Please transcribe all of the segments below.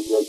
Yeah.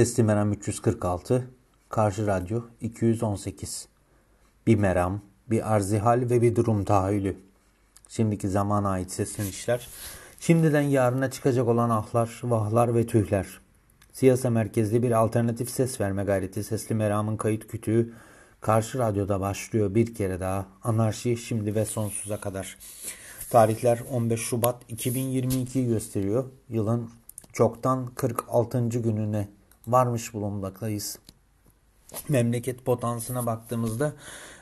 Sesli Meram 346, Karşı Radyo 218. Bir meram, bir arzihal ve bir durum tahayyülü. Şimdiki zamana ait seslenişler. Şimdiden yarına çıkacak olan ahlar, vahlar ve tühler. Siyasa merkezli bir alternatif ses verme gayreti Sesli Meram'ın kayıt kütüğü Karşı Radyo'da başlıyor bir kere daha. Anarşi şimdi ve sonsuza kadar. Tarihler 15 Şubat 2022 gösteriyor. Yılın çoktan 46. gününe varmış bulunmaktayız. Memleket potansına baktığımızda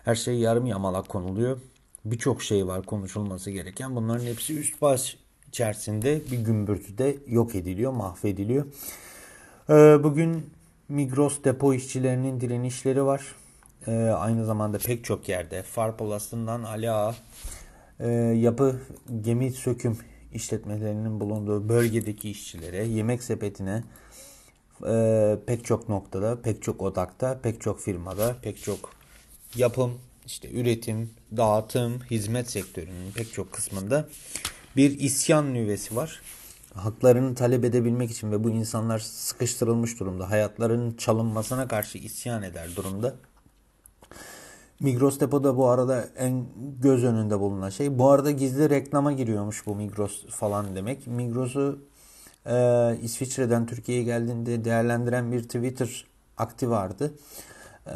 her şey yarım yamalak konuluyor. Birçok şey var konuşulması gereken. Bunların hepsi üst baş içerisinde bir gümbürtüde yok ediliyor, mahvediliyor. Ee, bugün Migros depo işçilerinin direnişleri var. e, aynı zamanda pek çok yerde Farpolas'ından Ali Ağa e, yapı gemi söküm işletmelerinin bulunduğu bölgedeki işçilere, yemek sepetine e, pek çok noktada, pek çok odakta, pek çok firmada, pek çok yapım, işte üretim, dağıtım, hizmet sektörünün pek çok kısmında bir isyan nüvesi var. Haklarını talep edebilmek için ve bu insanlar sıkıştırılmış durumda. Hayatlarının çalınmasına karşı isyan eder durumda. Migros depoda bu arada en göz önünde bulunan şey. Bu arada gizli reklama giriyormuş bu Migros falan demek. Migros'u e, İsviçre'den Türkiye'ye geldiğinde değerlendiren bir Twitter akti vardı. E,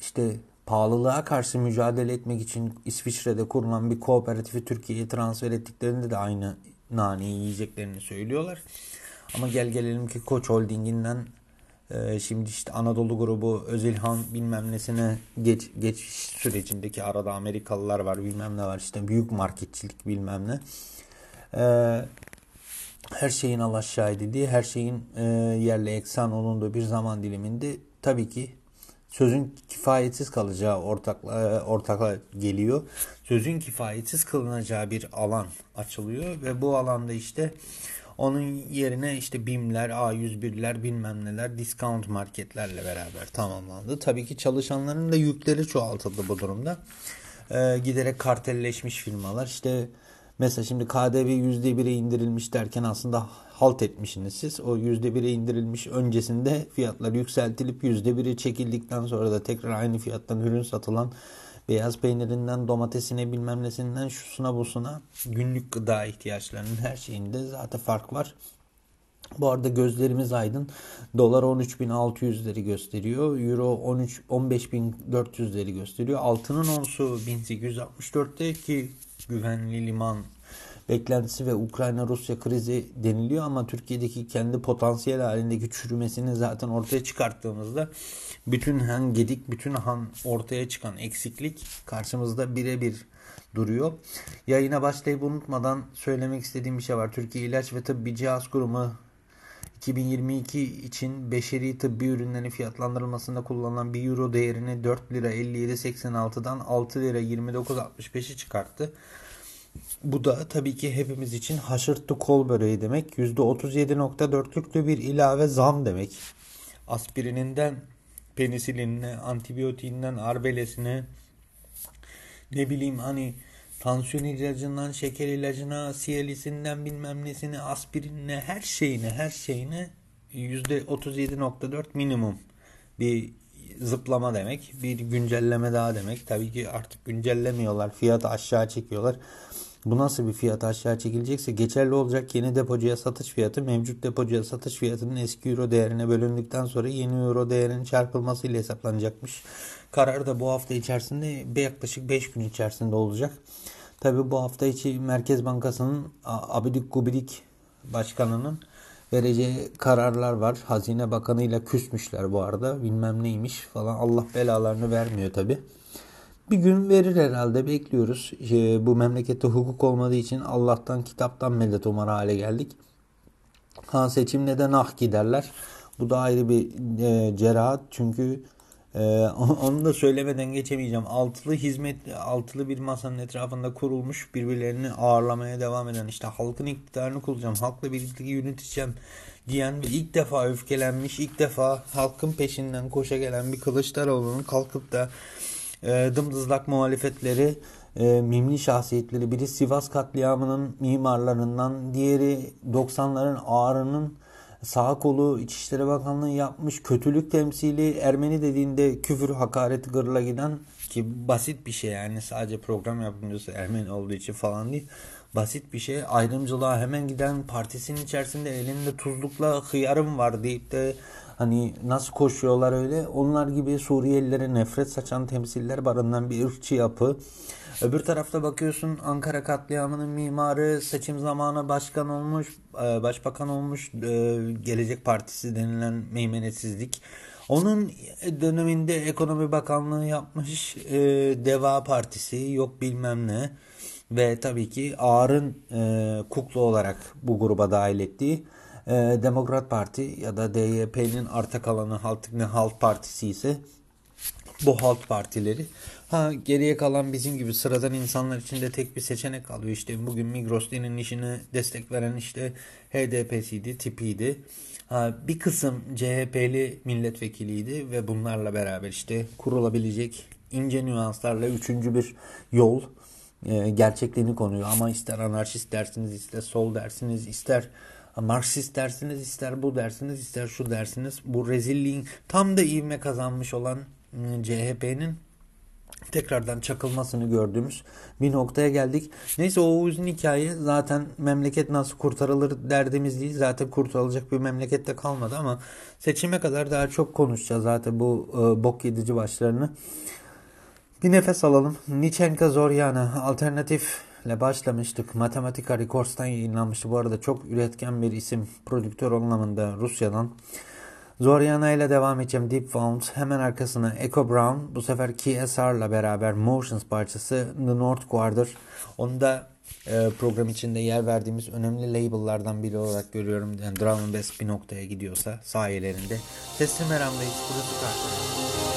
işte pahalılığa karşı mücadele etmek için İsviçre'de kurulan bir kooperatifi Türkiye'ye transfer ettiklerinde de aynı naneyi yiyeceklerini söylüyorlar. Ama gel gelelim ki Koç Holding'inden e, şimdi işte Anadolu grubu Özilhan bilmem nesine geç, geçiş sürecindeki arada Amerikalılar var bilmem ne var işte büyük marketçilik bilmem ne. E, her şeyin alaşağı edildiği, her şeyin e, yerle eksan olunduğu bir zaman diliminde tabii ki sözün kifayetsiz kalacağı ortakla, ortakla geliyor. Sözün kifayetsiz kılınacağı bir alan açılıyor ve bu alanda işte onun yerine işte BİM'ler, A101'ler bilmem neler discount marketlerle beraber tamamlandı. Tabii ki çalışanların da yükleri çoğaltıldı bu durumda. Ee, giderek kartelleşmiş firmalar işte mesela şimdi KDV %1'e indirilmiş derken aslında halt etmişsiniz siz. O %1'e indirilmiş öncesinde fiyatlar yükseltilip %1'e çekildikten sonra da tekrar aynı fiyattan ürün satılan beyaz peynirinden domatesine bilmem nesinden şusuna busuna günlük gıda ihtiyaçlarının her şeyinde zaten fark var. Bu arada gözlerimiz aydın. Dolar 13.600'leri gösteriyor. Euro 13 15.400'leri gösteriyor. Altının onsu 1864'te ki güvenli liman beklentisi ve Ukrayna-Rusya krizi deniliyor ama Türkiye'deki kendi potansiyel halindeki çürümesini zaten ortaya çıkarttığımızda bütün han gedik, bütün han ortaya çıkan eksiklik karşımızda birebir duruyor. Yayına başlayıp unutmadan söylemek istediğim bir şey var. Türkiye İlaç ve Tıbbi Cihaz Kurumu 2022 için beşeri tıbbi ürünlerin fiyatlandırılmasında kullanılan 1 euro değerini 4 lira 57.86'dan 6 lira 29.65'i çıkarttı. Bu da tabii ki hepimiz için haşırttı kol böreği demek. %37.4'lüklü bir ilave zam demek. Aspirininden penisilinine, antibiyotiğinden arbelesine ne bileyim hani tansiyon ilacından şeker ilacına, siyalisinden bilmem nesine, aspirinine, her şeyine, her şeyine %37.4 minimum bir zıplama demek. Bir güncelleme daha demek. Tabii ki artık güncellemiyorlar. Fiyatı aşağı çekiyorlar. Bu nasıl bir fiyat aşağı çekilecekse geçerli olacak yeni depocuya satış fiyatı mevcut depocuya satış fiyatının eski euro değerine bölündükten sonra yeni euro değerinin çarpılmasıyla hesaplanacakmış. Karar da bu hafta içerisinde yaklaşık 5 gün içerisinde olacak. Tabi bu hafta içi Merkez Bankası'nın abidik gubidik başkanının vereceği kararlar var. Hazine Bakanı ile küsmüşler bu arada. Bilmem neymiş falan. Allah belalarını vermiyor tabi. Bir gün verir herhalde bekliyoruz. Ee, bu memlekette hukuk olmadığı için Allah'tan kitaptan medet umar hale geldik. Ha seçimle de nah giderler. Bu da ayrı bir e, cerahat çünkü ee, onu da söylemeden geçemeyeceğim. Altılı hizmet, altılı bir masanın etrafında kurulmuş birbirlerini ağırlamaya devam eden işte halkın iktidarını kuracağım, halkla birlikte yöneteceğim diyen ve ilk defa öfkelenmiş, ilk defa halkın peşinden koşa gelen bir Kılıçdaroğlu'nun kalkıp da e, dımdızlak muhalefetleri e, mimli şahsiyetleri biri Sivas katliamının mimarlarından diğeri 90'ların ağrının sağ kolu İçişleri Bakanlığı yapmış kötülük temsili Ermeni dediğinde küfür hakaret gırla giden ki basit bir şey yani sadece program yapımcısı Ermeni olduğu için falan değil. Basit bir şey. Ayrımcılığa hemen giden partisinin içerisinde elinde tuzlukla hıyarım var deyip de hani nasıl koşuyorlar öyle? Onlar gibi Suriyelilere nefret saçan temsiller barından bir ırkçı yapı. Öbür tarafta bakıyorsun Ankara katliamının mimarı seçim zamanı başkan olmuş, e, başbakan olmuş, e, Gelecek Partisi denilen meymenetsizlik. Onun döneminde ekonomi bakanlığı yapmış e, Deva Partisi yok bilmem ne. Ve tabii ki Ağar'ın kuklu olarak bu gruba dahil ettiği Demokrat Parti ya da DYP'nin arta kalanı Halk, Halk Partisi ise bu halk partileri. Ha geriye kalan bizim gibi sıradan insanlar için de tek bir seçenek kalıyor. İşte bugün Migros işini destek veren işte HDP'siydi, tipiydi. Ha, bir kısım CHP'li milletvekiliydi ve bunlarla beraber işte kurulabilecek ince nüanslarla üçüncü bir yol e, gerçekliğini konuyor. Ama ister anarşist dersiniz, ister sol dersiniz, ister Marksist dersiniz, ister bu dersiniz, ister şu dersiniz. Bu rezilliğin tam da ivme kazanmış olan ıı, CHP'nin tekrardan çakılmasını gördüğümüz bir noktaya geldik. Neyse o uzun hikaye zaten memleket nasıl kurtarılır derdimiz değil. Zaten kurtarılacak bir memlekette kalmadı ama seçime kadar daha çok konuşacağız zaten bu e, bok yedici başlarını. Bir nefes alalım. Nichenka Zoryana alternatifle başlamıştık. Matematika Records'tan yayınlanmıştı. Bu arada çok üretken bir isim. Prodüktör anlamında Rusya'dan. Zoryana ile devam edeceğim. Deep Found. Hemen arkasına Echo Brown. Bu sefer KSR'la beraber Motions parçası The North Quarter. Onu da e, program içinde yer verdiğimiz önemli label'lardan biri olarak görüyorum. Yani drum bass bir noktaya gidiyorsa sayelerinde. Sesli Meram'dayız. Burası karşılaşıyor.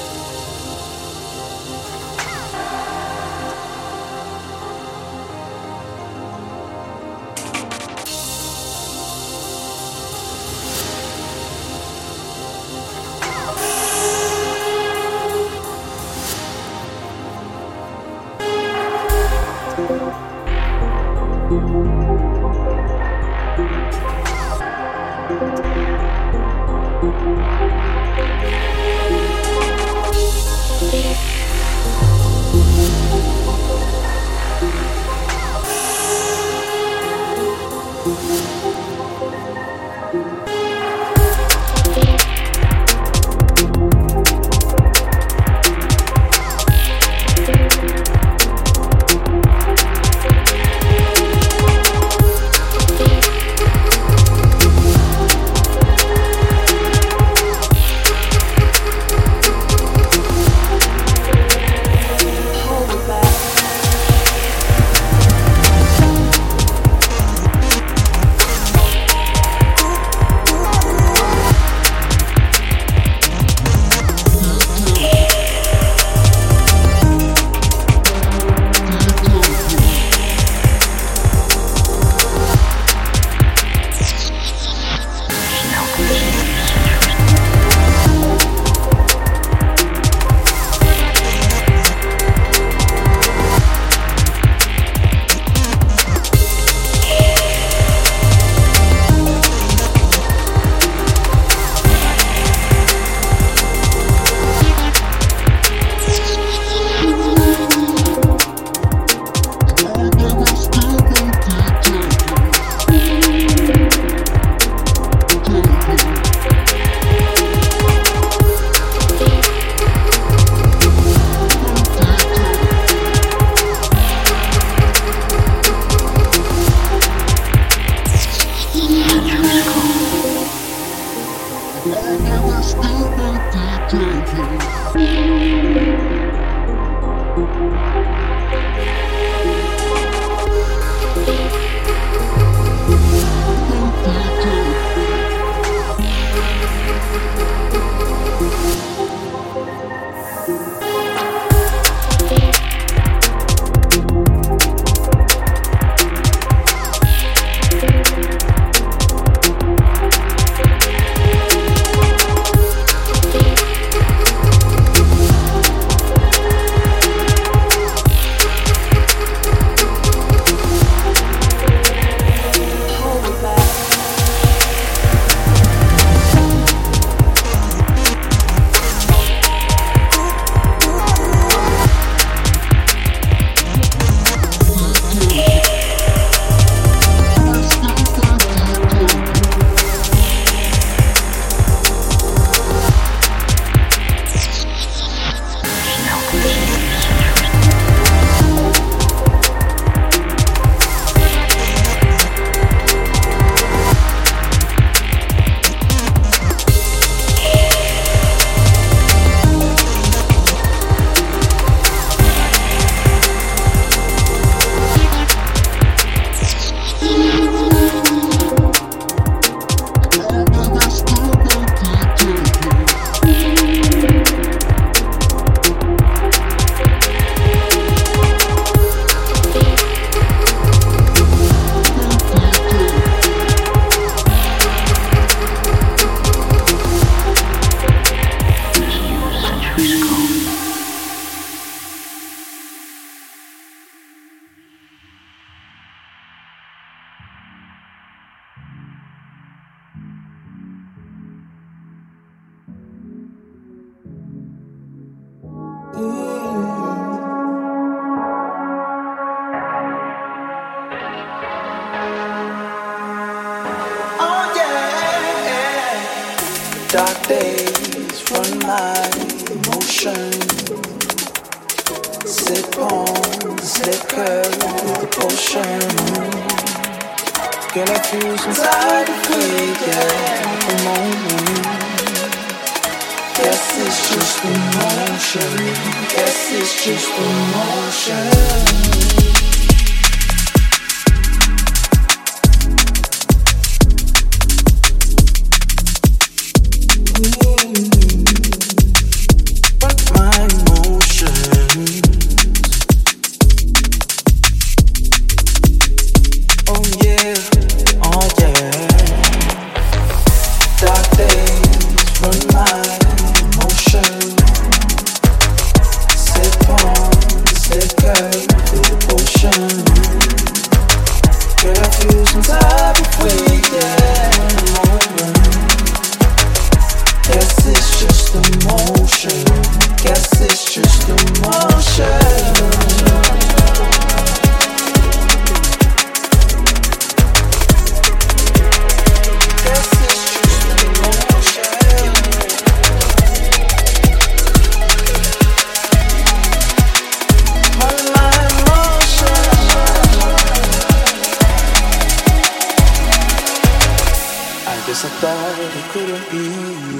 Guess I thought it couldn't be,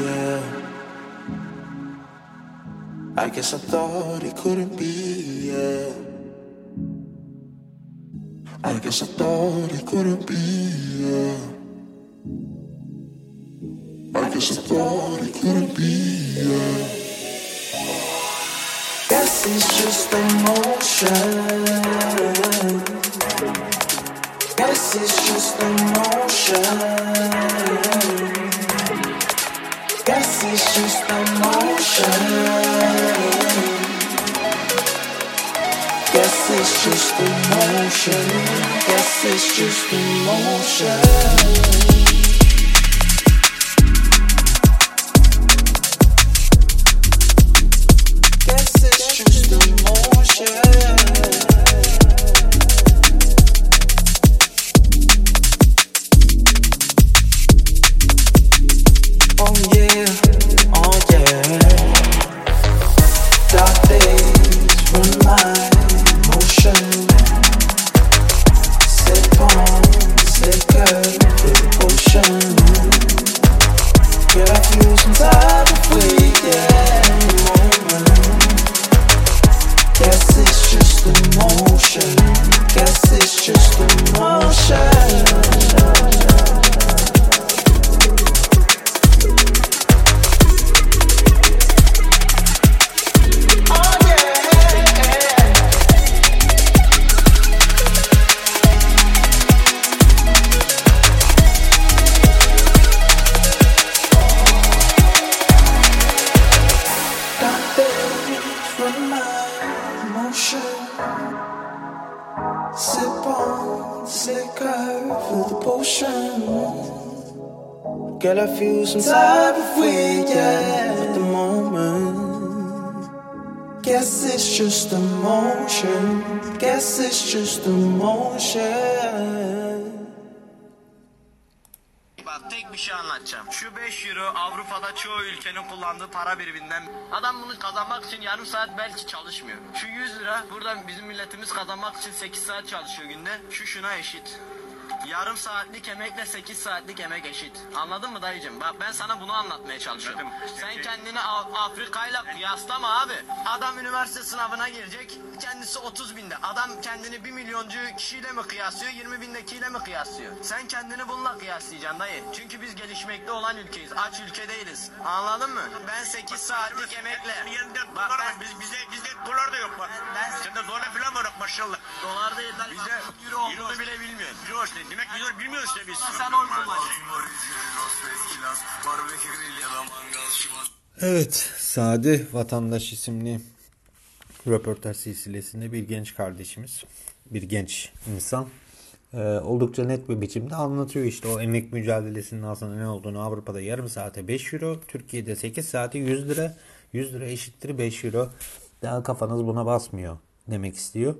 yeah. I guess I thought it couldn't be, yeah. I guess I thought it couldn't be, yeah. I guess I thought it couldn't be, yeah. Guess it's just emotion. Guess it's just emotion. Guess it's just emotion. Guess it's just emotion. Guess it's just emotion. Run my emotion. Sip on this liquor, feel the potion. Girl, I feel some type of way, yeah, at the moment. Guess it's just emotion. Guess it's just emotion. Tek bir şey anlatacağım. Şu 5 euro Avrupa'da çoğu ülkenin kullandığı para biriminden. Adam bunu kazanmak için yarım saat belki çalışmıyor. Şu 100 lira burada bizim milletimiz kazanmak için 8 saat çalışıyor günde. Şu şuna eşit. Yarım saatlik emekle 8 saatlik emek eşit. Anladın mı dayıcım? Bak ben sana bunu anlatmaya çalışıyorum. Sen kendini Af- Afrika'yla kıyaslama abi. Adam üniversite sınavına girecek. Kendisi 30 binde. Adam kendini 1 milyoncu kişiyle mi kıyaslıyor? 20 bindekiyle mi kıyaslıyor? Sen kendini bununla kıyaslayacaksın dayı. Çünkü biz gelişmekte olan ülkeyiz. Aç ülke değiliz. Anladın mı? Ben 8 saatlik emekle. Bak ben biz bizde bizde dolar da yok bak. Ben- Sende dolar falan var maşallah. dolar değil lan. Bizde Euro olduğunu bile bilmiyorsun. Euro işte. Demek ki euro bilmiyoruz işte biz. Sen oy kullanıyorsun. Evet, Sade Vatandaş isimli röportaj silsilesinde bir genç kardeşimiz, bir genç insan e, oldukça net bir biçimde anlatıyor işte o emek mücadelesinin aslında ne olduğunu Avrupa'da yarım saate 5 euro, Türkiye'de 8 saate 100 lira, 100 lira eşittir 5 euro. Daha kafanız buna basmıyor demek istiyor.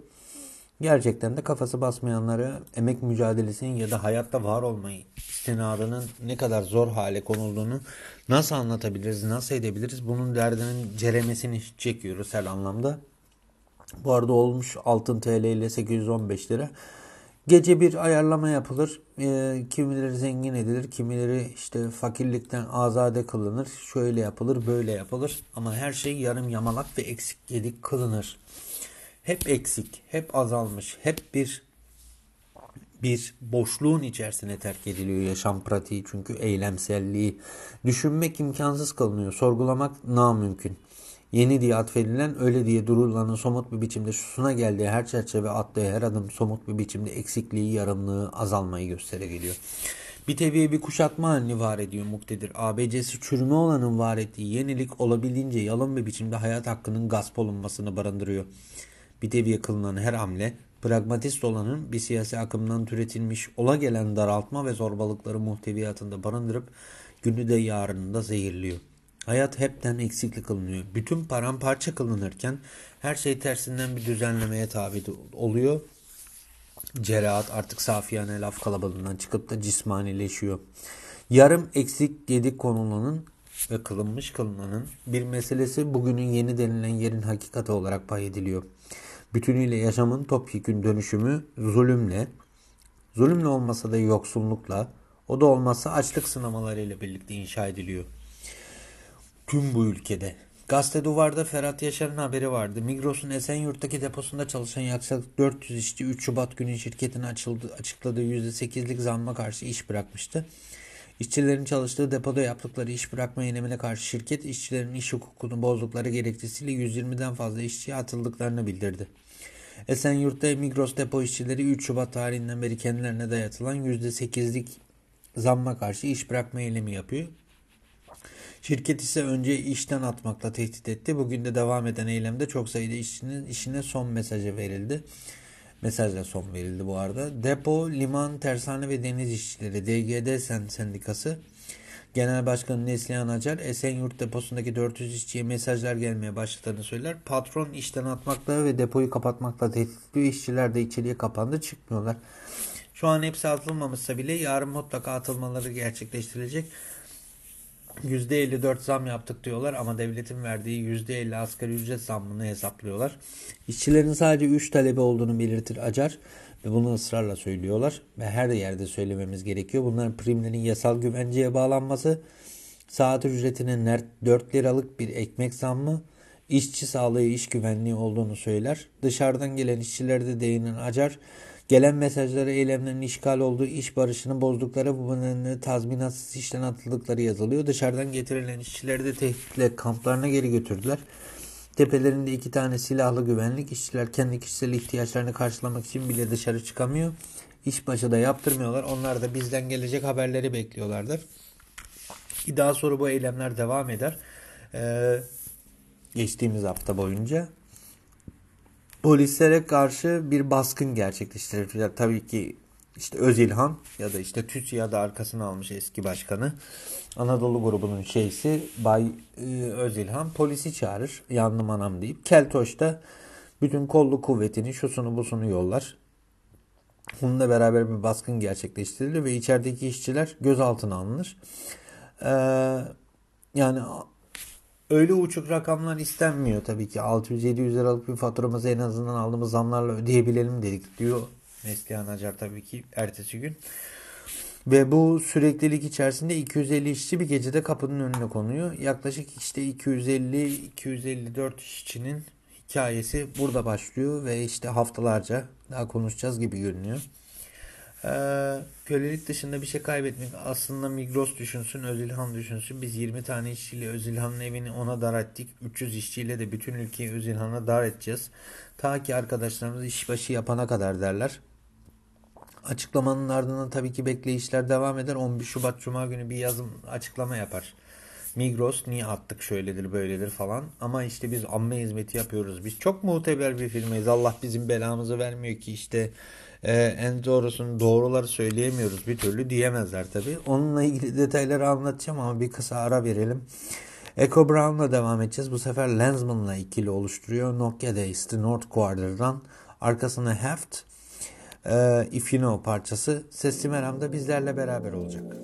Gerçekten de kafası basmayanlara emek mücadelesinin ya da hayatta var olmayı istinadının ne kadar zor hale konulduğunu nasıl anlatabiliriz, nasıl edebiliriz? Bunun derdinin ceremesini çekiyoruz her anlamda. Bu arada olmuş altın TL ile 815 lira. Gece bir ayarlama yapılır. E, kimileri zengin edilir, kimileri işte fakirlikten azade kılınır. Şöyle yapılır, böyle yapılır. Ama her şey yarım yamalak ve eksik yedik kılınır. Hep eksik, hep azalmış, hep bir bir boşluğun içerisine terk ediliyor yaşam pratiği çünkü eylemselliği. Düşünmek imkansız kılınıyor, sorgulamak namümkün. Yeni diye atfedilen öyle diye durulanın somut bir biçimde şusuna geldiği her çerçeve attığı her adım somut bir biçimde eksikliği, yarımlığı, azalmayı gösterebiliyor. Bir teviye bir kuşatma halini var ediyor muktedir. ABC'si çürüme olanın var ettiği yenilik olabildiğince yalın bir biçimde hayat hakkının gasp olunmasını barındırıyor. Bir teviye kılınan her hamle pragmatist olanın bir siyasi akımdan türetilmiş ola gelen daraltma ve zorbalıkları muhteviyatında barındırıp günü de yarını da zehirliyor. Hayat hepten eksiklik kılınıyor. Bütün paramparça kılınırken her şey tersinden bir düzenlemeye tabi oluyor. Cerahat artık safiyane laf kalabalığından çıkıp da cismanileşiyor. Yarım eksik yedik konulunun ve kılınmış kılınanın bir meselesi bugünün yeni denilen yerin hakikati olarak pay ediliyor. Bütünüyle yaşamın topyekün dönüşümü zulümle, zulümle olmasa da yoksullukla, o da olmazsa açlık sınamalarıyla birlikte inşa ediliyor tüm bu ülkede. Gazete Duvar'da Ferhat Yaşar'ın haberi vardı. Migros'un Esenyurt'taki deposunda çalışan yaklaşık 400 işçi 3 Şubat günü şirketin açıldı, açıkladığı %8'lik zamma karşı iş bırakmıştı. İşçilerin çalıştığı depoda yaptıkları iş bırakma eylemine karşı şirket işçilerin iş hukukunu bozdukları gerekçesiyle 120'den fazla işçiye atıldıklarını bildirdi. Esenyurt'ta Migros depo işçileri 3 Şubat tarihinden beri kendilerine dayatılan %8'lik zamma karşı iş bırakma eylemi yapıyor. Şirket ise önce işten atmakla tehdit etti. Bugün de devam eden eylemde çok sayıda işçinin işine son mesajı verildi. Mesajla son verildi bu arada. Depo, liman, tersane ve deniz işçileri DGD Sen Sendikası Genel Başkanı Neslihan Acar Esenyurt deposundaki 400 işçiye mesajlar gelmeye başladığını söyler. Patron işten atmakla ve depoyu kapatmakla tehditli işçiler de içeriye kapandı çıkmıyorlar. Şu an hepsi atılmamışsa bile yarın mutlaka atılmaları gerçekleştirilecek. %54 zam yaptık diyorlar ama devletin verdiği %50 asgari ücret zammını hesaplıyorlar. İşçilerin sadece 3 talebi olduğunu belirtir Acar ve bunu ısrarla söylüyorlar ve her söylememiz gerekiyor. Bunların primlerin yasal güvenceye bağlanması, saat ücretine 4 liralık bir ekmek zammı, işçi sağlığı, iş güvenliği olduğunu söyler. Dışarıdan gelen işçilerde değinen Acar, Gelen mesajları eylemlerin işgal olduğu, iş barışını bozdukları, bu nedenle tazminatsız işten atıldıkları yazılıyor. Dışarıdan getirilen işçileri de tehditle kamplarına geri götürdüler. Tepelerinde iki tane silahlı güvenlik işçiler kendi kişisel ihtiyaçlarını karşılamak için bile dışarı çıkamıyor. İşbaşı da yaptırmıyorlar. Onlar da bizden gelecek haberleri bekliyorlardır. Daha sonra bu eylemler devam eder. Ee, geçtiğimiz hafta boyunca polislere karşı bir baskın gerçekleştirir. Tabii ki işte Özilhan ya da işte TÜSİAD'ı arkasına almış eski başkanı. Anadolu grubunun şeysi Bay e, Özilhan polisi çağırır. Yandım anam deyip. Keltoş'ta bütün kollu kuvvetini şusunu busunu yollar. Bununla beraber bir baskın gerçekleştirilir ve içerideki işçiler gözaltına alınır. Ee, yani öyle uçuk rakamlar istenmiyor tabii ki. 600-700 liralık bir faturamızı en azından aldığımız zamlarla ödeyebilelim dedik diyor Neslihan Acar tabii ki ertesi gün. Ve bu süreklilik içerisinde 250 işçi bir gecede kapının önüne konuyor. Yaklaşık işte 250-254 işçinin hikayesi burada başlıyor ve işte haftalarca daha konuşacağız gibi görünüyor. Ee, kölelik dışında bir şey kaybetmek aslında Migros düşünsün, Özilhan düşünsün. Biz 20 tane işçiyle Özilhan'ın evini ona dar ettik. 300 işçiyle de bütün ülkeyi Özilhan'a dar edeceğiz. Ta ki arkadaşlarımız işbaşı yapana kadar derler. Açıklamanın ardından tabii ki bekleyişler devam eder. 11 Şubat Cuma günü bir yazım açıklama yapar. Migros niye attık şöyledir böyledir falan. Ama işte biz amme hizmeti yapıyoruz. Biz çok muteber bir firmayız. Allah bizim belamızı vermiyor ki işte e, en doğrusunu doğruları söyleyemiyoruz bir türlü diyemezler tabi. Onunla ilgili detayları anlatacağım ama bir kısa ara verelim. Echo Brown'la devam edeceğiz. Bu sefer Lensman'la ikili oluşturuyor. Nokia Days The North Quarter'dan Arkasına Heft, e, If You Know parçası Sesli Meram'da bizlerle beraber olacak.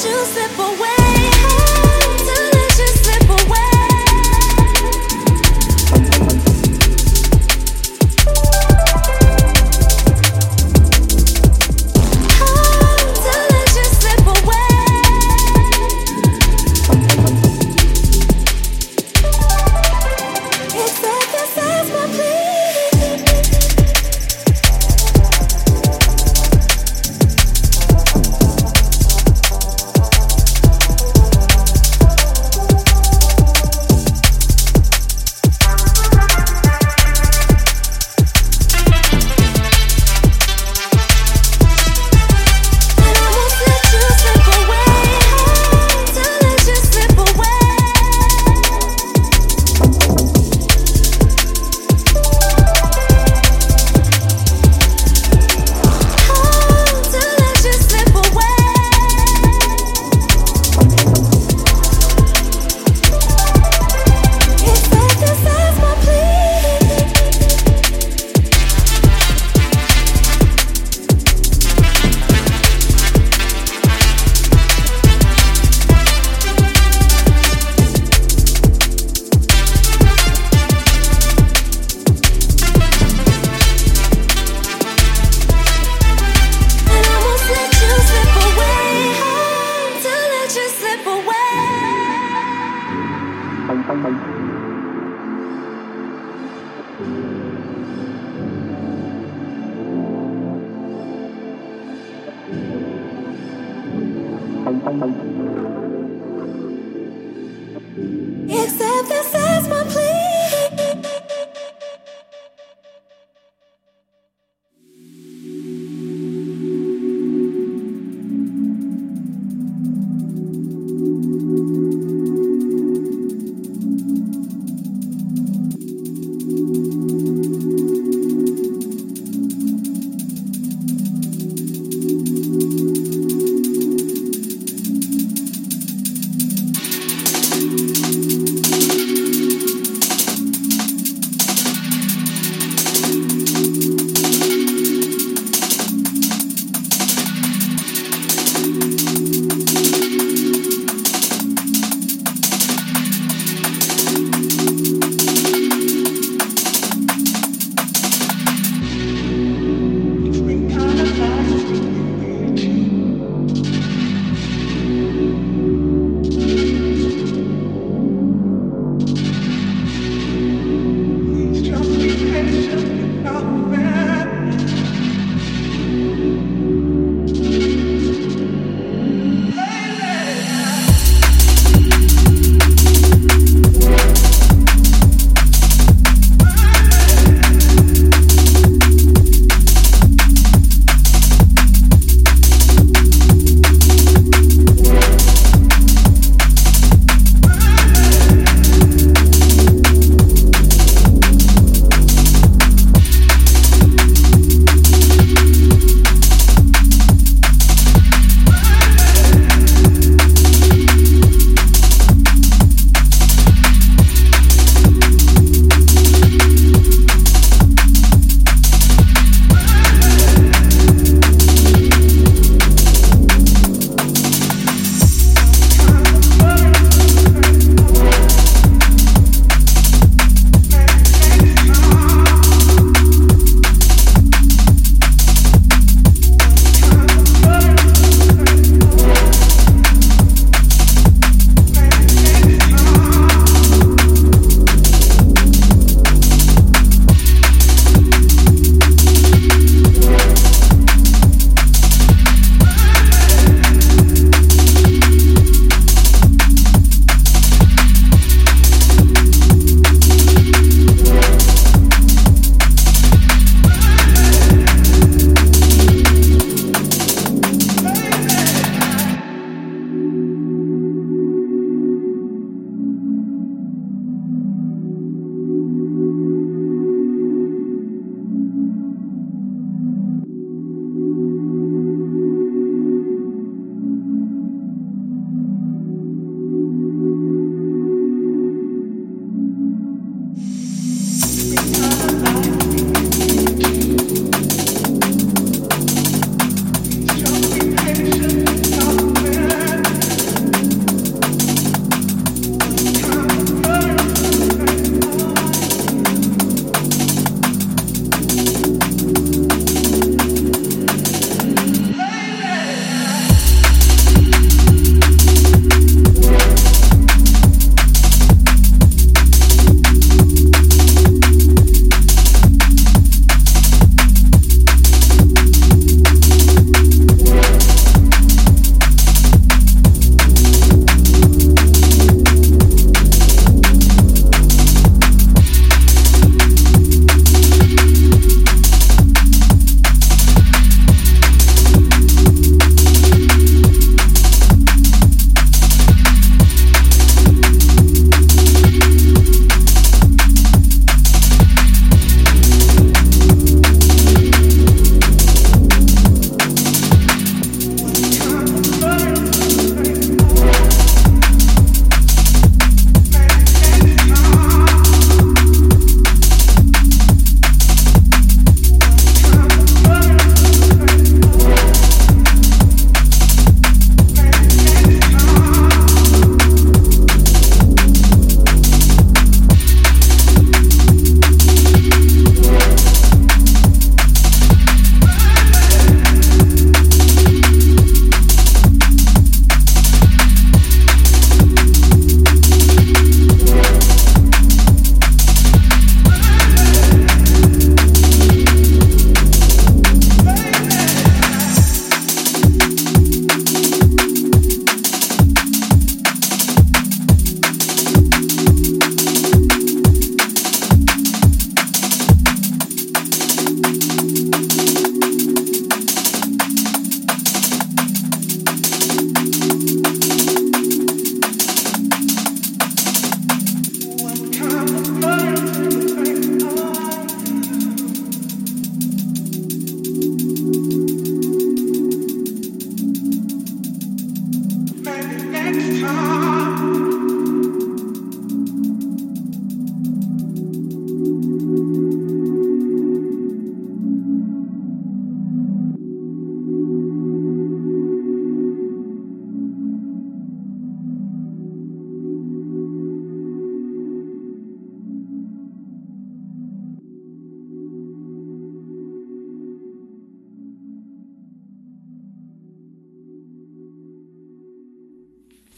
you slip away.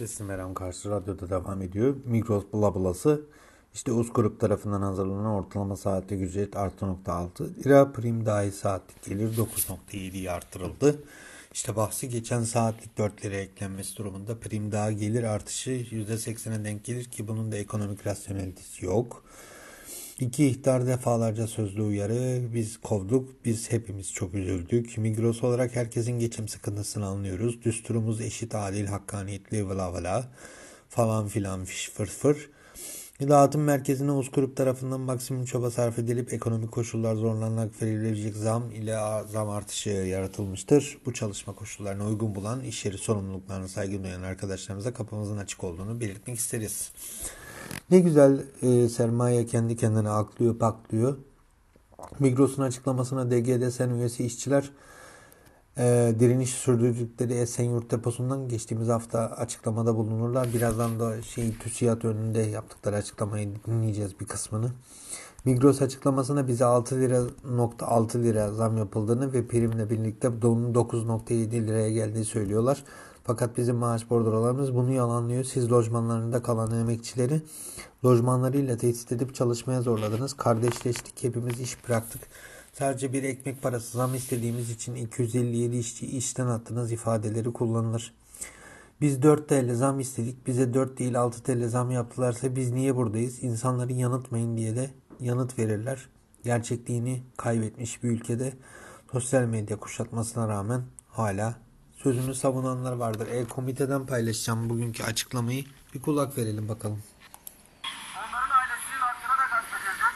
Sesim Meram Karşı Radyo'da devam ediyor. Migros Bula Bulası işte US Grup tarafından hazırlanan ortalama saatlik ücret artı nokta 6 lira. Prim dahi saatlik gelir 9.7'ye artırıldı. İşte bahsi geçen saatlik 4 lira eklenmesi durumunda prim daha gelir artışı %80'e denk gelir ki bunun da ekonomik rasyonelitesi yok. İki ihtar defalarca sözlü uyarı. Biz kovduk. Biz hepimiz çok üzüldük. Migros olarak herkesin geçim sıkıntısını anlıyoruz. Düsturumuz eşit, adil, hakkaniyetli, vla vla falan filan fiş fır fır. Dağıtım merkezine Uzkurup tarafından maksimum çaba sarf edilip ekonomik koşullar zorlanarak verilecek zam ile zam artışı yaratılmıştır. Bu çalışma koşullarına uygun bulan iş yeri sorumluluklarına saygı duyan arkadaşlarımıza kapımızın açık olduğunu belirtmek isteriz. Ne güzel e, sermaye kendi kendine aklıyor paklıyor. Migros'un açıklamasına DGD Sen üyesi işçiler e, direniş sürdürdükleri Esenyurt deposundan geçtiğimiz hafta açıklamada bulunurlar. Birazdan da şey TÜSİAD önünde yaptıkları açıklamayı dinleyeceğiz bir kısmını. Migros açıklamasına bize 6 lira nokta 6 lira zam yapıldığını ve primle birlikte donun 9.7 liraya geldiği söylüyorlar. Fakat bizim maaş bordrolarımız bunu yalanlıyor. Siz lojmanlarında kalan emekçileri lojmanlarıyla tehdit edip çalışmaya zorladınız. Kardeşleştik, hepimiz iş bıraktık. Sadece bir ekmek parası zam istediğimiz için 257 işçi işten attınız ifadeleri kullanılır. Biz 4 TL zam istedik. Bize 4 değil 6 TL zam yaptılarsa biz niye buradayız? İnsanları yanıtmayın diye de yanıt verirler. Gerçekliğini kaybetmiş bir ülkede sosyal medya kuşatmasına rağmen hala sözünü savunanlar vardır. E-komiteden paylaşacağım bugünkü açıklamayı. Bir kulak verelim bakalım. Onların ailesinin hakkına da gasp edilecek.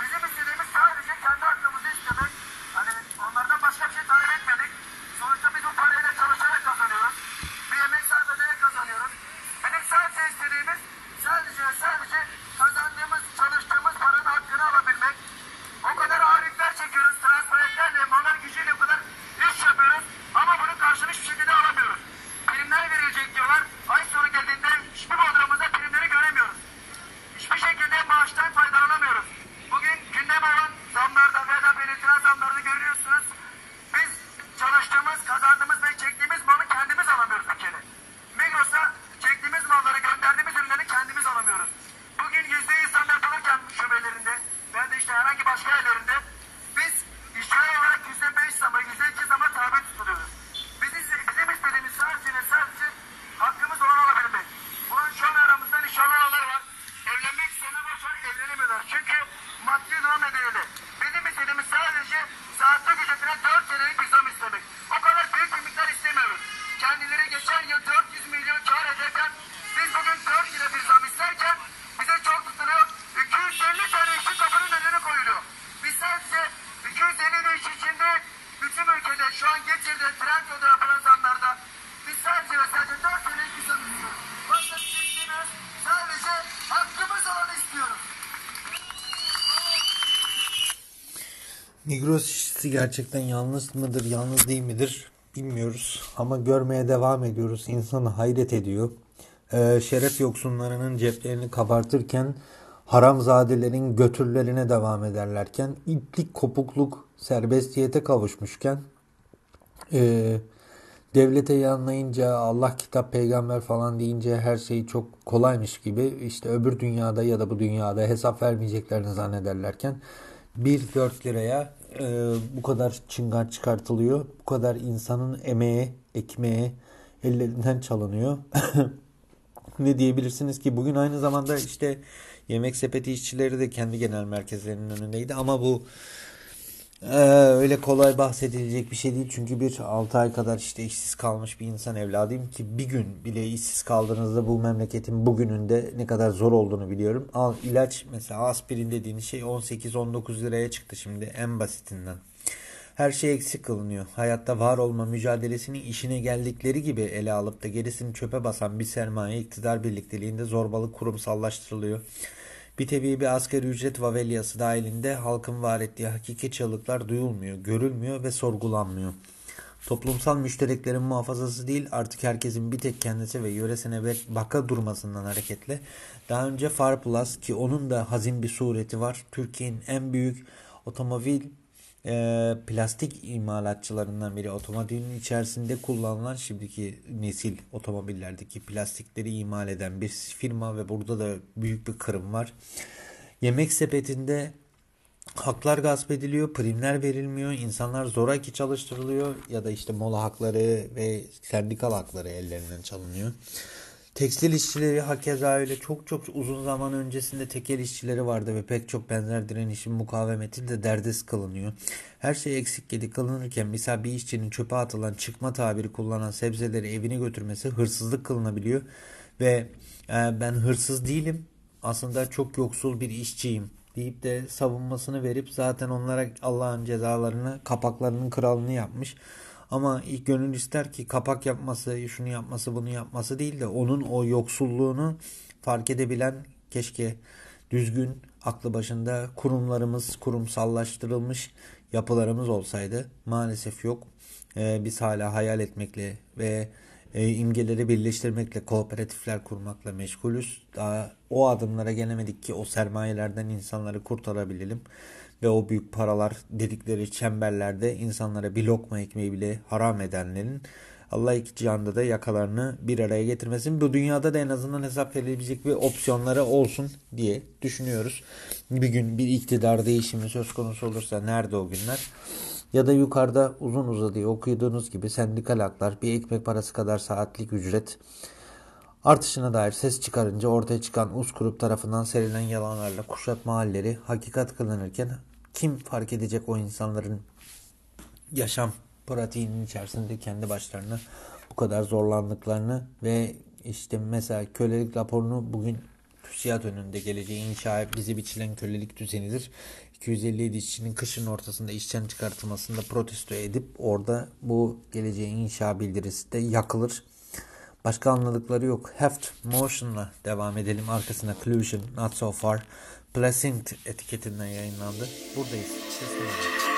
Bizim istediğimiz sadece kendi hakkımızı istemek. Hani onlardan başka bir şey talep etmedik. Sonuçta biz bu parayı da çalışarak kazanıyoruz. Bir emek sarf ederek kazanıyoruz. Benim sadece istediğimiz sadece ve sadece kazandığımız, çalıştığımız paranın hakkını alabilmek. O kadar ağır yükler çekiyoruz. Transparentlerle, onlar gücüyle o kadar iş yapıyoruz. Ama bunun karşılığını hiçbir şekilde alamıyoruz. Primler verilecek diyorlar. Ay sonu geldiğinde hiçbir bodrumuzda primleri göremiyoruz. Hiçbir şekilde maaştan faydalanamıyoruz. Bugün gündem olan zamlarda veya da belirtilen zamlarda görüyorsunuz. Biz çalıştığımız, kazandığımız ve çektiğimiz malı kendimiz alamıyoruz bir kere. Migros'a çektiğimiz malları gönderdiğimiz ürünleri kendimiz alamıyoruz. Bugün yüzde yüz zam yapılırken şubelerinde veya da işte herhangi başka yerlerinde biz işçiler olarak yüzde beş zama, yüzde iki zama tabi tutuluyoruz. Bizim, bizim istediğimiz sadece ve sadece hakkımız olan alabilmek. Ulan şu an aramızda nişanlılar var. Evlenmek isteyene boşver evlenemiyorlar. Çünkü maddi durum nedeniyle. Bizim istediğimiz sadece saatlik ücretine 4 TL'lik bir zam istemek. O kadar büyük bir miktar istemiyoruz. Kendileri geçen yıl 400 milyon kar ederken biz bugün 4 lira bir zam isterken bize çok tutuluyor. 250 tane işçi kapının önüne koyuluyor. Biz sadece 250 de iş içinde bütün ülkede şu an geçirdiği Trendyol'da yapılan zamlarda biz sadece ve sadece 4 TL'lik bir zam istiyoruz. Başka bir şey istemiyoruz. Sadece hakkımız olanı istiyoruz. Migros işçisi gerçekten yalnız mıdır, yalnız değil midir bilmiyoruz. Ama görmeye devam ediyoruz. İnsanı hayret ediyor. Ee, şeref yoksunlarının ceplerini kabartırken haramzadelerin götürlerine devam ederlerken iplik kopukluk serbestiyete kavuşmuşken e, devlete yanlayınca Allah kitap peygamber falan deyince her şey çok kolaymış gibi işte öbür dünyada ya da bu dünyada hesap vermeyeceklerini zannederlerken 1-4 liraya e, bu kadar çıngar çıkartılıyor. Bu kadar insanın emeğe, ekmeğe ellerinden çalınıyor. ne diyebilirsiniz ki bugün aynı zamanda işte yemek sepeti işçileri de kendi genel merkezlerinin önündeydi ama bu ee, öyle kolay bahsedilecek bir şey değil çünkü bir 6 ay kadar işte işsiz kalmış bir insan evladıyım ki bir gün bile işsiz kaldığınızda bu memleketin bugününde ne kadar zor olduğunu biliyorum. Al ilaç mesela aspirin dediğiniz şey 18-19 liraya çıktı şimdi en basitinden. Her şey eksik kılınıyor. Hayatta var olma mücadelesini işine geldikleri gibi ele alıp da gerisini çöpe basan bir sermaye iktidar birlikteliğinde zorbalık kurumsallaştırılıyor. Bir tebi bir asgari ücret vavelyası dahilinde halkın var ettiği hakiki çığlıklar duyulmuyor, görülmüyor ve sorgulanmıyor. Toplumsal müştereklerin muhafazası değil artık herkesin bir tek kendisi ve yöresine baka durmasından hareketle daha önce Far Plus ki onun da hazin bir sureti var. Türkiye'nin en büyük otomobil e, plastik imalatçılarından biri. Otomobilin içerisinde kullanılan şimdiki nesil otomobillerdeki plastikleri imal eden bir firma ve burada da büyük bir kırım var. Yemek sepetinde haklar gasp ediliyor, primler verilmiyor, insanlar zoraki çalıştırılıyor ya da işte mola hakları ve sendikal hakları ellerinden çalınıyor. Tekstil işçileri hakeza öyle çok çok uzun zaman öncesinde tekel işçileri vardı ve pek çok benzer direnişin mukavemeti de derdest kılınıyor. Her şey eksik gedi kılınırken misal bir işçinin çöpe atılan çıkma tabiri kullanan sebzeleri evine götürmesi hırsızlık kılınabiliyor. Ve e, ben hırsız değilim aslında çok yoksul bir işçiyim deyip de savunmasını verip zaten onlara Allah'ın cezalarını kapaklarının kralını yapmış. Ama ilk gönül ister ki kapak yapması, şunu yapması, bunu yapması değil de onun o yoksulluğunu fark edebilen keşke düzgün, aklı başında kurumlarımız, kurumsallaştırılmış yapılarımız olsaydı. Maalesef yok. Ee, biz hala hayal etmekle ve e, imgeleri birleştirmekle, kooperatifler kurmakla meşgulüz. Daha o adımlara gelemedik ki o sermayelerden insanları kurtarabilelim ve o büyük paralar dedikleri çemberlerde insanlara bir lokma ekmeği bile haram edenlerin Allah iki cihanda da yakalarını bir araya getirmesin. Bu dünyada da en azından hesap verilebilecek bir opsiyonları olsun diye düşünüyoruz. Bir gün bir iktidar değişimi söz konusu olursa nerede o günler? Ya da yukarıda uzun uzadıya okuduğunuz gibi sendikal haklar, bir ekmek parası kadar saatlik ücret artışına dair ses çıkarınca ortaya çıkan US grup tarafından serilen yalanlarla kuşatma halleri hakikat kılınırken kim fark edecek o insanların yaşam pratiğinin içerisinde kendi başlarına bu kadar zorlandıklarını ve işte mesela kölelik raporunu bugün TÜSİAD önünde geleceği inşa bizi biçilen kölelik düzenidir. 257 işçinin kışın ortasında işten çıkartılmasında protesto edip orada bu geleceğin inşa bildirisi de yakılır. Başka anladıkları yok. Heft Motion'la devam edelim. Arkasına Collusion, Not So Far, Blessing etiketinden yayınlandı. Buradayız. Seslenelim.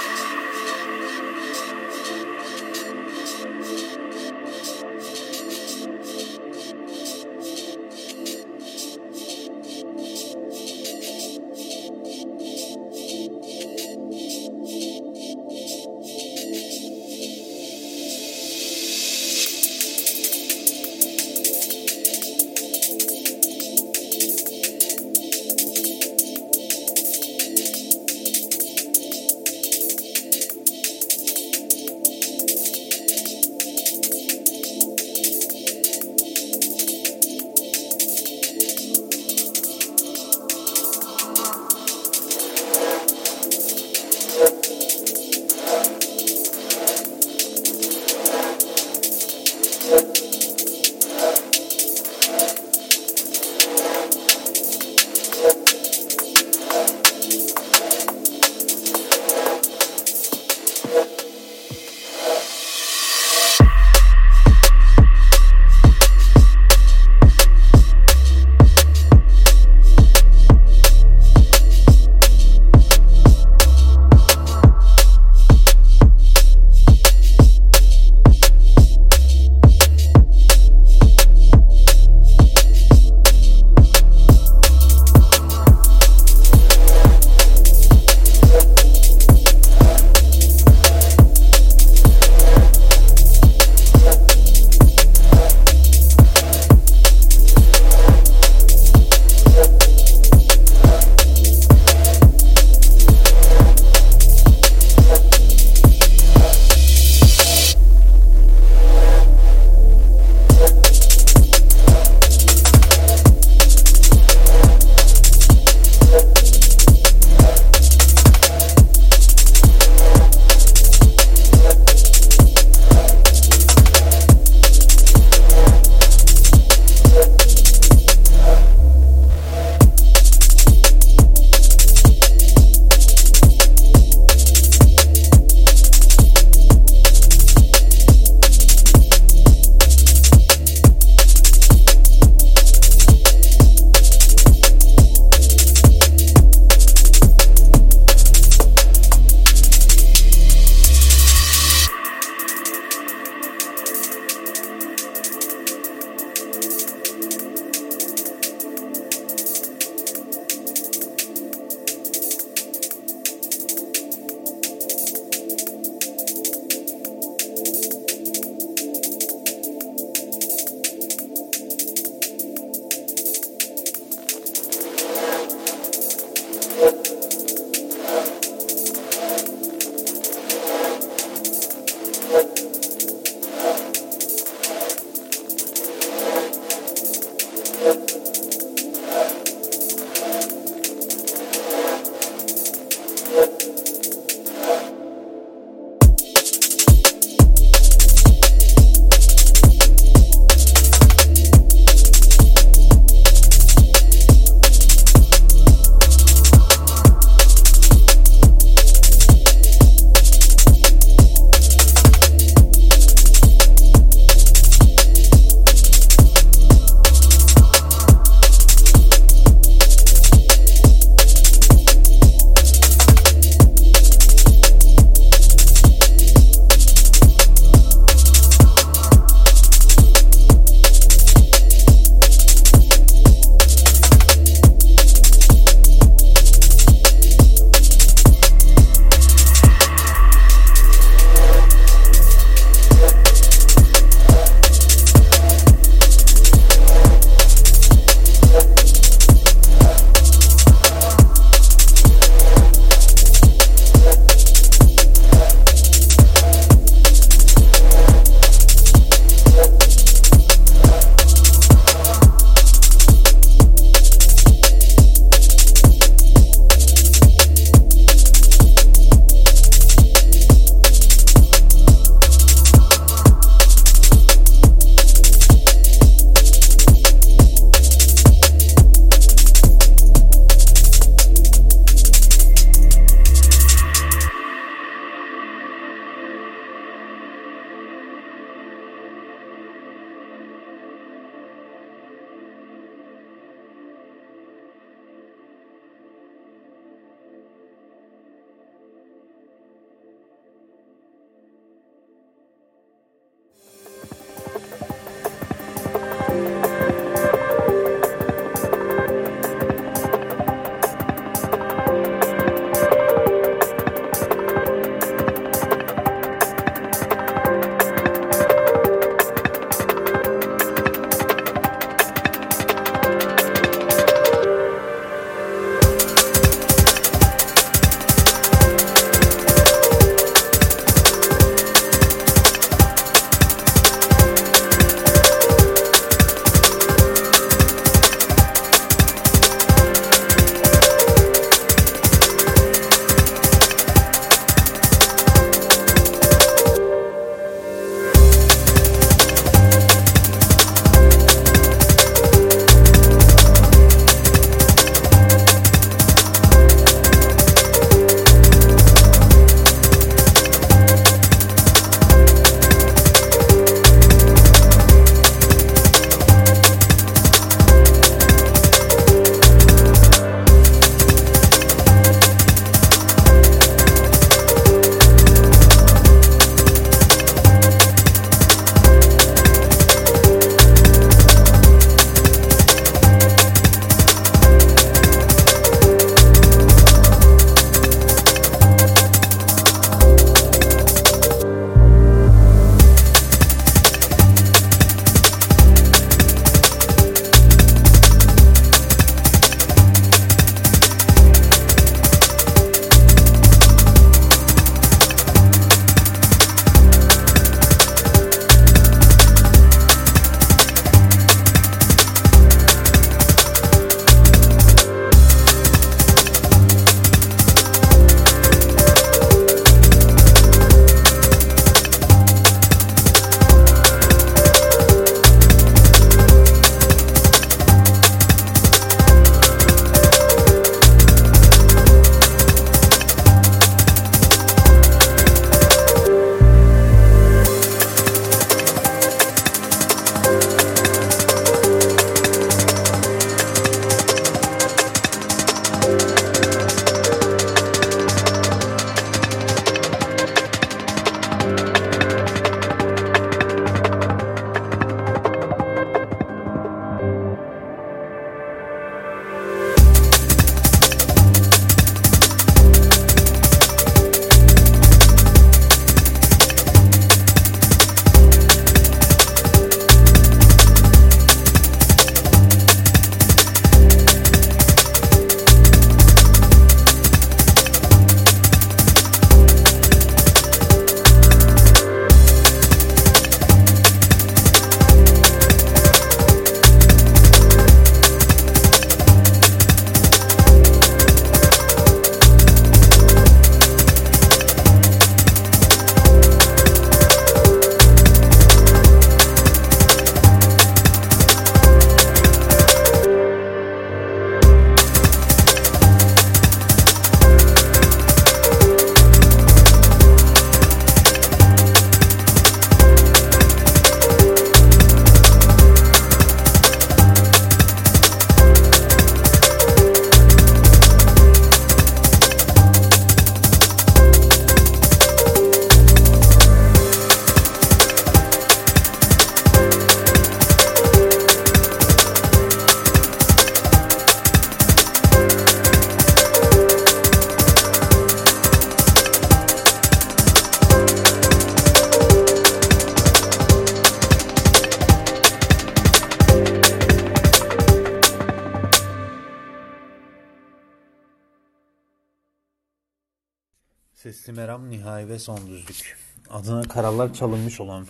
Ve son düzlük. Adına karalar çalınmış olan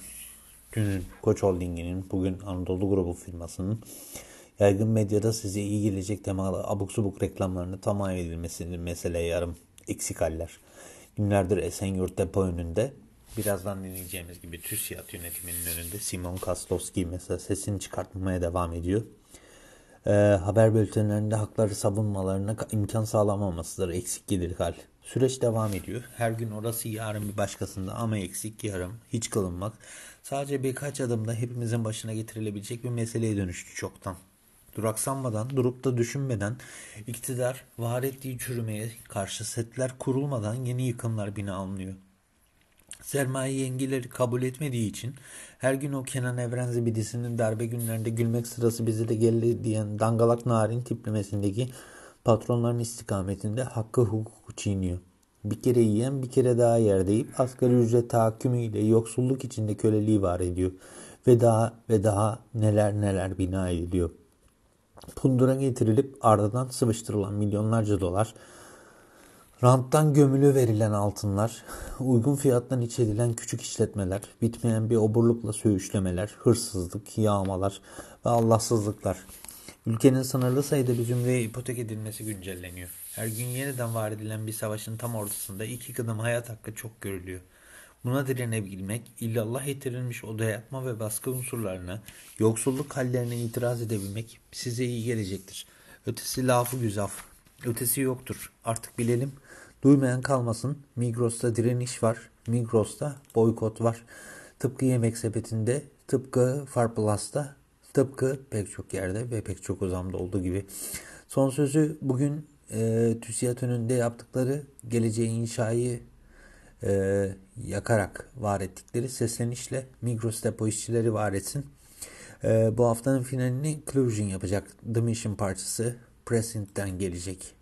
dünün Koç Holding'inin bugün Anadolu Grubu firmasının yaygın medyada size iyi gelecek temalı abuk subuk reklamlarını tamam edilmesinin mesele yarım eksik haller. Günlerdir Esenyurt depo önünde birazdan dinleyeceğimiz gibi TÜSİAD yönetiminin önünde Simon Kastowski mesela sesini çıkartmaya devam ediyor. Ee, haber bültenlerinde hakları savunmalarına imkan sağlamamasıdır eksik gelir hal. Süreç devam ediyor. Her gün orası yarın bir başkasında ama eksik yarım hiç kılınmak sadece birkaç adımda hepimizin başına getirilebilecek bir meseleye dönüştü çoktan. Duraksanmadan, durup da düşünmeden iktidar var ettiği çürümeye karşı setler kurulmadan yeni yıkımlar bina alınıyor. Sermaye yengileri kabul etmediği için her gün o Kenan Evren zibidisinin darbe günlerinde gülmek sırası bize de geldi diyen dangalak narin tiplemesindeki patronların istikametinde hakkı hukuku çiğniyor. Bir kere yiyen bir kere daha yer deyip asgari ücret tahakkümüyle yoksulluk içinde köleliği var ediyor. Ve daha ve daha neler neler bina ediliyor. Pundura getirilip ardından sıvıştırılan milyonlarca dolar Ranttan gömülü verilen altınlar, uygun fiyattan iç edilen küçük işletmeler, bitmeyen bir oburlukla söğüşlemeler, hırsızlık, yağmalar ve Allahsızlıklar. Ülkenin sınırlı sayıda zümreye ipotek edilmesi güncelleniyor. Her gün yeniden var edilen bir savaşın tam ortasında iki kıdım hayat hakkı çok görülüyor. Buna direnebilmek, illallah ettirilmiş odaya yatma ve baskı unsurlarına, yoksulluk hallerine itiraz edebilmek size iyi gelecektir. Ötesi lafı güzaf, ötesi yoktur. Artık bilelim, duymayan kalmasın. Migros'ta direniş var, Migros'ta boykot var. Tıpkı yemek sepetinde, tıpkı Farplus'ta, tıpkı pek çok yerde ve pek çok uzamda olduğu gibi. Son sözü bugün e, TÜSİAD önünde yaptıkları geleceği inşayı e, yakarak var ettikleri seslenişle Migros depo işçileri var etsin. E, bu haftanın finalini Clusion yapacak. The Mission parçası Present'ten gelecek.